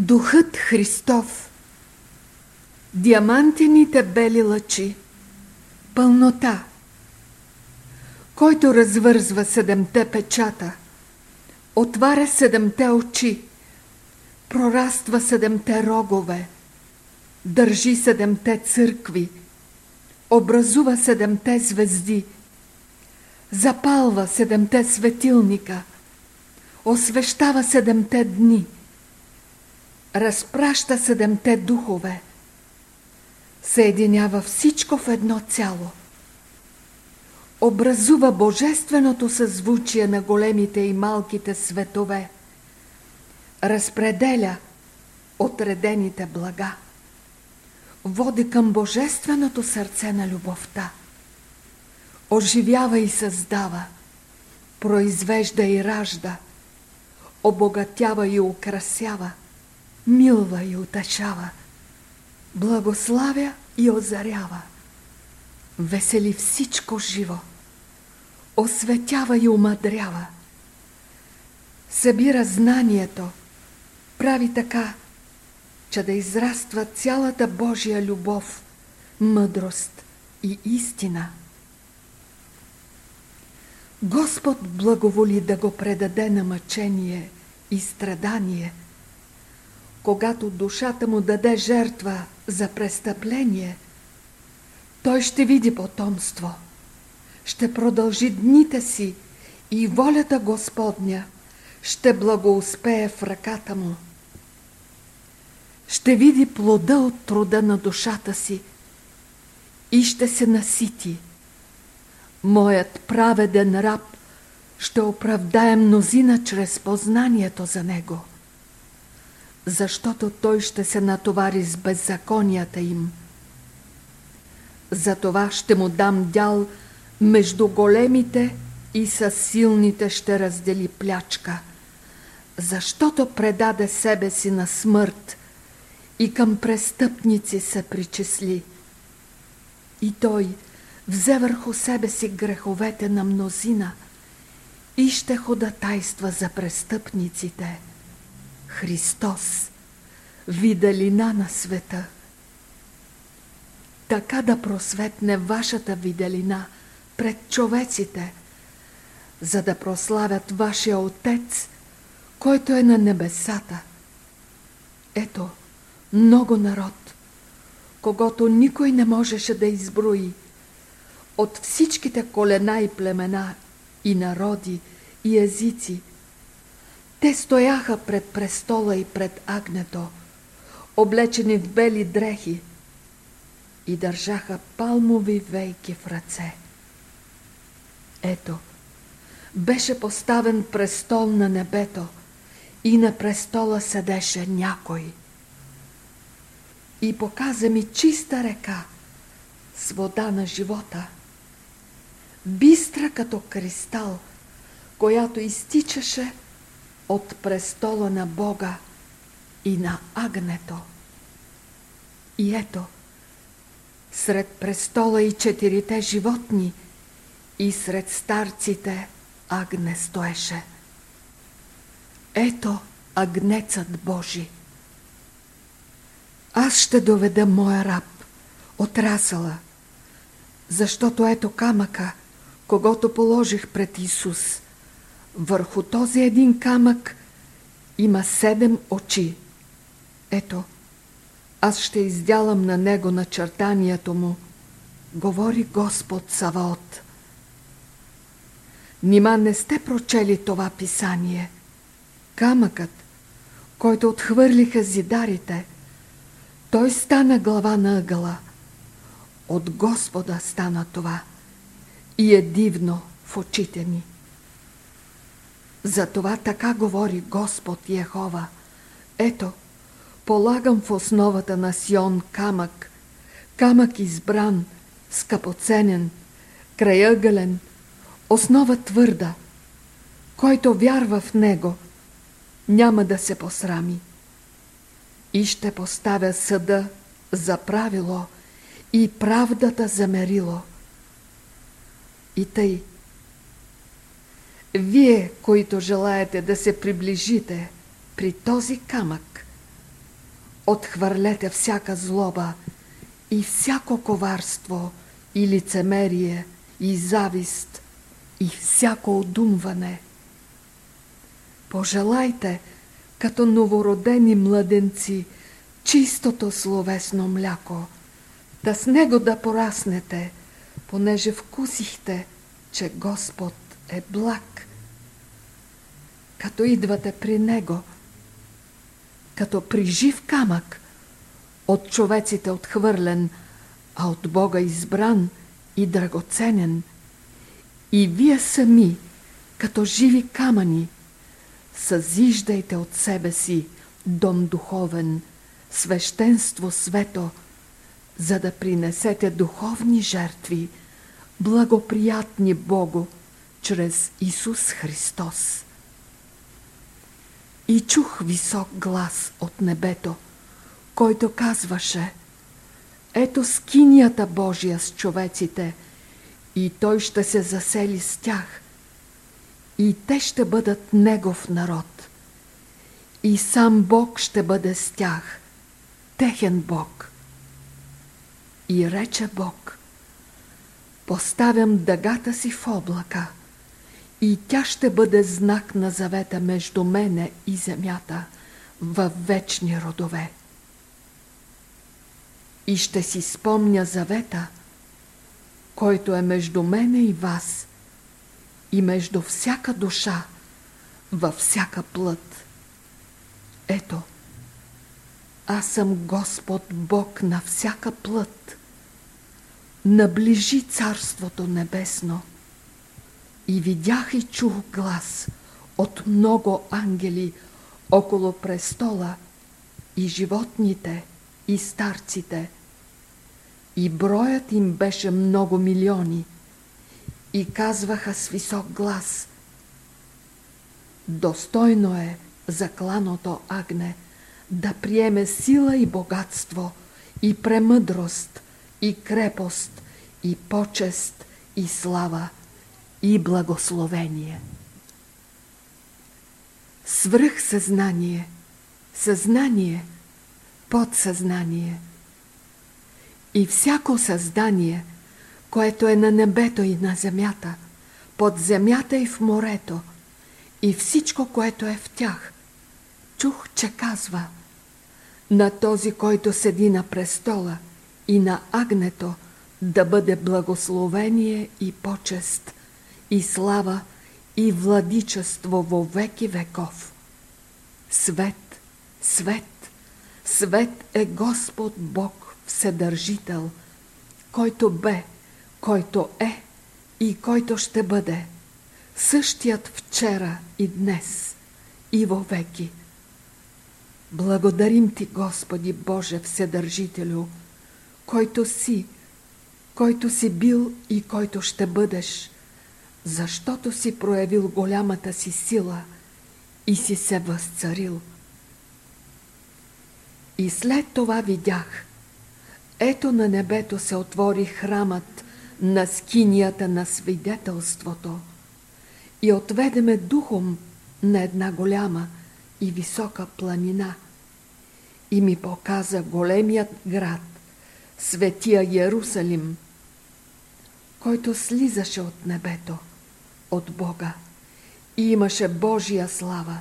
Духът Христов. Диамантените бели лъчи. Пълнота. Който развързва седемте печата Отваря седемте очи Прораства седемте рогове Държи седемте църкви Образува седемте звезди Запалва седемте светилника Освещава седемте дни – разпраща седемте духове, съединява всичко в едно цяло, образува божественото съзвучие на големите и малките светове, разпределя отредените блага, води към божественото сърце на любовта, оживява и създава, произвежда и ражда, обогатява и украсява – милва и утешава, благославя и озарява, весели всичко живо, осветява и умадрява, събира знанието, прави така, че да израства цялата Божия любов, мъдрост и истина. Господ благоволи да го предаде на мъчение и страдание – когато душата му даде жертва за престъпление, той ще види потомство, ще продължи дните си и волята Господня ще благоуспее в ръката му. Ще види плода от труда на душата си и ще се насити. Моят праведен раб ще оправдае мнозина чрез познанието за него защото той ще се натовари с беззаконията им. Затова ще му дам дял между големите и с силните ще раздели плячка, защото предаде себе си на смърт и към престъпници се причисли. И той взе върху себе си греховете на мнозина и ще ходатайства за престъпниците. Христос, виделина на света. Така да просветне вашата виделина пред човеците, за да прославят вашия Отец, който е на небесата. Ето, много народ, когато никой не можеше да изброи, от всичките колена и племена, и народи, и езици – те стояха пред престола и пред агнето, облечени в бели дрехи и държаха палмови вейки в ръце. Ето, беше поставен престол на небето и на престола седеше някой. И показа ми чиста река с вода на живота, бистра като кристал, която изтичаше от престола на Бога и на агнето. И ето, сред престола и четирите животни и сред старците агне стоеше. Ето агнецът Божи. Аз ще доведа моя раб, отрасъла, защото ето камъка, когато положих пред Исус – върху този един камък има седем очи. Ето, аз ще издялам на него начертанието му, говори Господ Саваот. Нима не сте прочели това писание? Камъкът, който отхвърлиха зидарите, той стана глава на ъгъла. От Господа стана това и е дивно в очите ми. Затова така говори Господ Яхова. Ето, полагам в основата на Сион камък, камък избран, скъпоценен, краягълен, основа твърда, който вярва в него, няма да се посрами. И ще поставя съда за правило и правдата за мерило. И тъй, вие, които желаете да се приближите при този камък, Отхвърлете всяка злоба и всяко коварство и лицемерие и завист и всяко одумване. Пожелайте, като новородени младенци, чистото словесно мляко, да с него да пораснете, понеже вкусихте, че Господ е благ. Като идвате при Него, като при жив камък, от човеците отхвърлен, а от Бога избран и драгоценен, и вие сами, като живи камъни, съзиждайте от себе си дом духовен, свещенство свето, за да принесете духовни жертви, благоприятни Богу, чрез Исус Христос. И чух висок глас от небето, който казваше Ето скинията Божия с човеците, и Той ще се засели с тях, и те ще бъдат Негов народ. И сам Бог ще бъде с тях, техен Бог. И рече Бог, поставям дъгата си в облака – и тя ще бъде знак на завета между мене и земята във вечни родове. И ще си спомня завета, който е между мене и вас и между всяка душа във всяка плът. Ето, аз съм Господ Бог на всяка плът. Наближи Царството Небесно – и видях и чух глас от много ангели около престола и животните и старците. И броят им беше много милиони и казваха с висок глас Достойно е закланото агне да приеме сила и богатство и премъдрост и крепост и почест и слава и благословение. Свръхсъзнание, съзнание, подсъзнание и всяко създание, което е на небето и на земята, под земята и в морето, и всичко, което е в тях. Чух, че казва на този, който седи на престола и на агнето, да бъде благословение и почест – и слава и владичество во веки веков. Свет, свет, свет е Господ Бог Вседържител, който бе, който е и който ще бъде, същият вчера и днес и во веки. Благодарим Ти, Господи Боже Вседържителю, който си, който си бил и който ще бъдеш – защото си проявил голямата си сила и си се възцарил. И след това видях, ето на небето се отвори храмът на скинията на свидетелството. И отведеме духом на една голяма и висока планина. И ми показа големият град, светия Ярусалим, който слизаше от небето от Бога и имаше Божия слава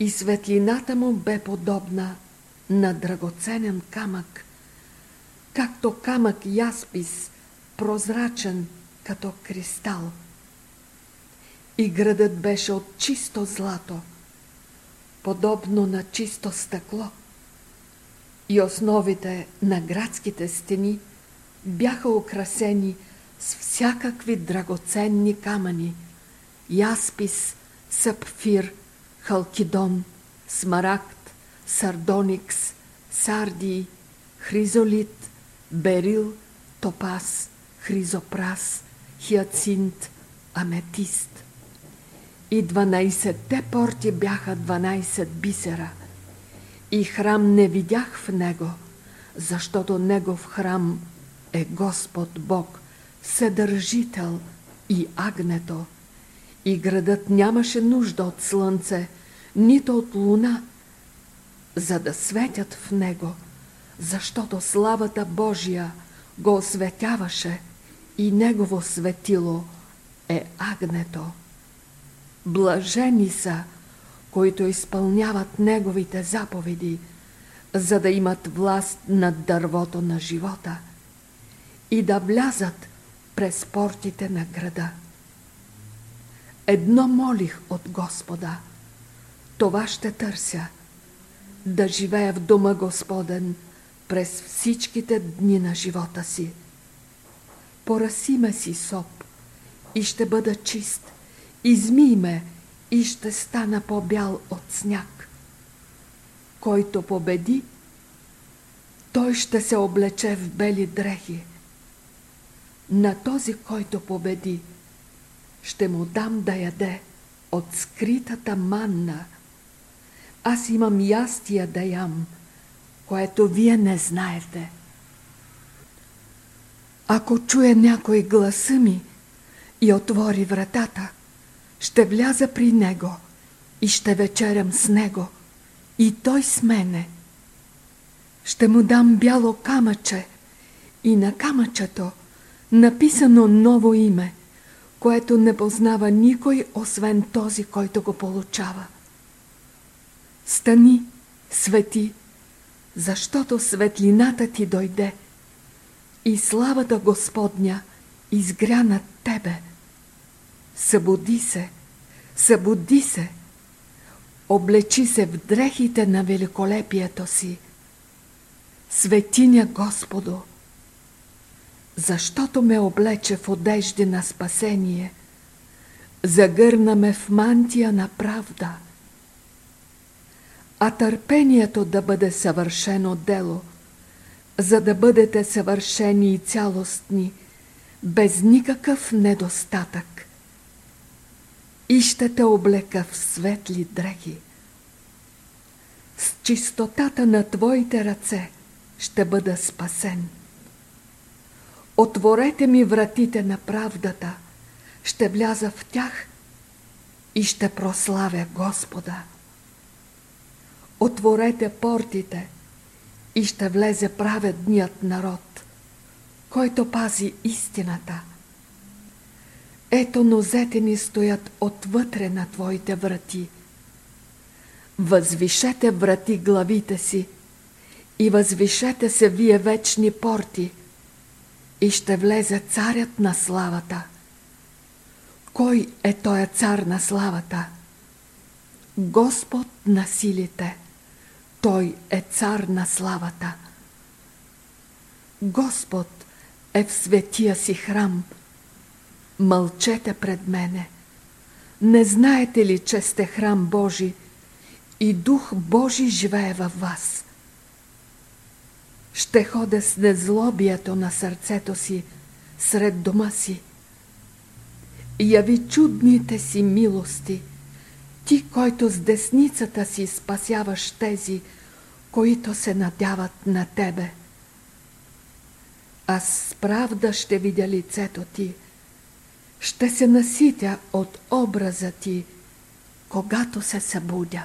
и светлината му бе подобна на драгоценен камък, както камък яспис, прозрачен като кристал. И градът беше от чисто злато, подобно на чисто стъкло. И основите на градските стени бяха украсени с всякакви драгоценни камъни – яспис, сапфир, халкидон, смарагд, сардоникс, сардий, хризолит, берил, топас, хризопрас, хиацинт, аметист. И 12-те порти бяха 12 бисера. И храм не видях в него, защото негов храм е Господ Бог, Съдържител и агнето – и градът нямаше нужда от слънце, нито от луна, за да светят в него, защото славата Божия го осветяваше и негово светило е агнето. Блажени са, които изпълняват неговите заповеди, за да имат власт над дървото на живота и да влязат през портите на града. Едно молих от Господа, това ще търся, да живея в дома Господен през всичките дни на живота си. Пораси ме си соп и ще бъда чист, измий ме и ще стана по-бял от сняг. Който победи, той ще се облече в бели дрехи. На този, който победи, ще му дам да яде от скритата манна. Аз имам ястия да ям, което вие не знаете. Ако чуе някой гласа ми и отвори вратата, ще вляза при него и ще вечерям с него, и той с мене. Ще му дам бяло камъче и на камъчето написано ново име, което не познава никой, освен този, който го получава. Стани, свети, защото светлината ти дойде и славата Господня изгря над тебе. Събуди се, събуди се, облечи се в дрехите на великолепието си. Светиня Господу, защото ме облече в одежди на спасение, загърна ме в мантия на правда, а търпението да бъде съвършено дело, за да бъдете съвършени и цялостни, без никакъв недостатък и ще те облека в светли дрехи. С чистотата на Твоите ръце ще бъда спасен. Отворете ми вратите на правдата, ще вляза в тях и ще прославя Господа. Отворете портите и ще влезе праведният народ, който пази истината – ето нозете ни стоят отвътре на Твоите врати. Възвишете врати главите си и възвишете се вие вечни порти и ще влезе царят на славата. Кой е той цар на славата? Господ на силите. Той е цар на славата. Господ е в светия си храм – мълчете пред мене. Не знаете ли, че сте храм Божи и Дух Божи живее във вас? Ще хода с незлобието на сърцето си сред дома си. Яви чудните си милости, ти, който с десницата си спасяваш тези, които се надяват на тебе. Аз с правда ще видя лицето ти – ще се наситя от образа ти, когато се събудя.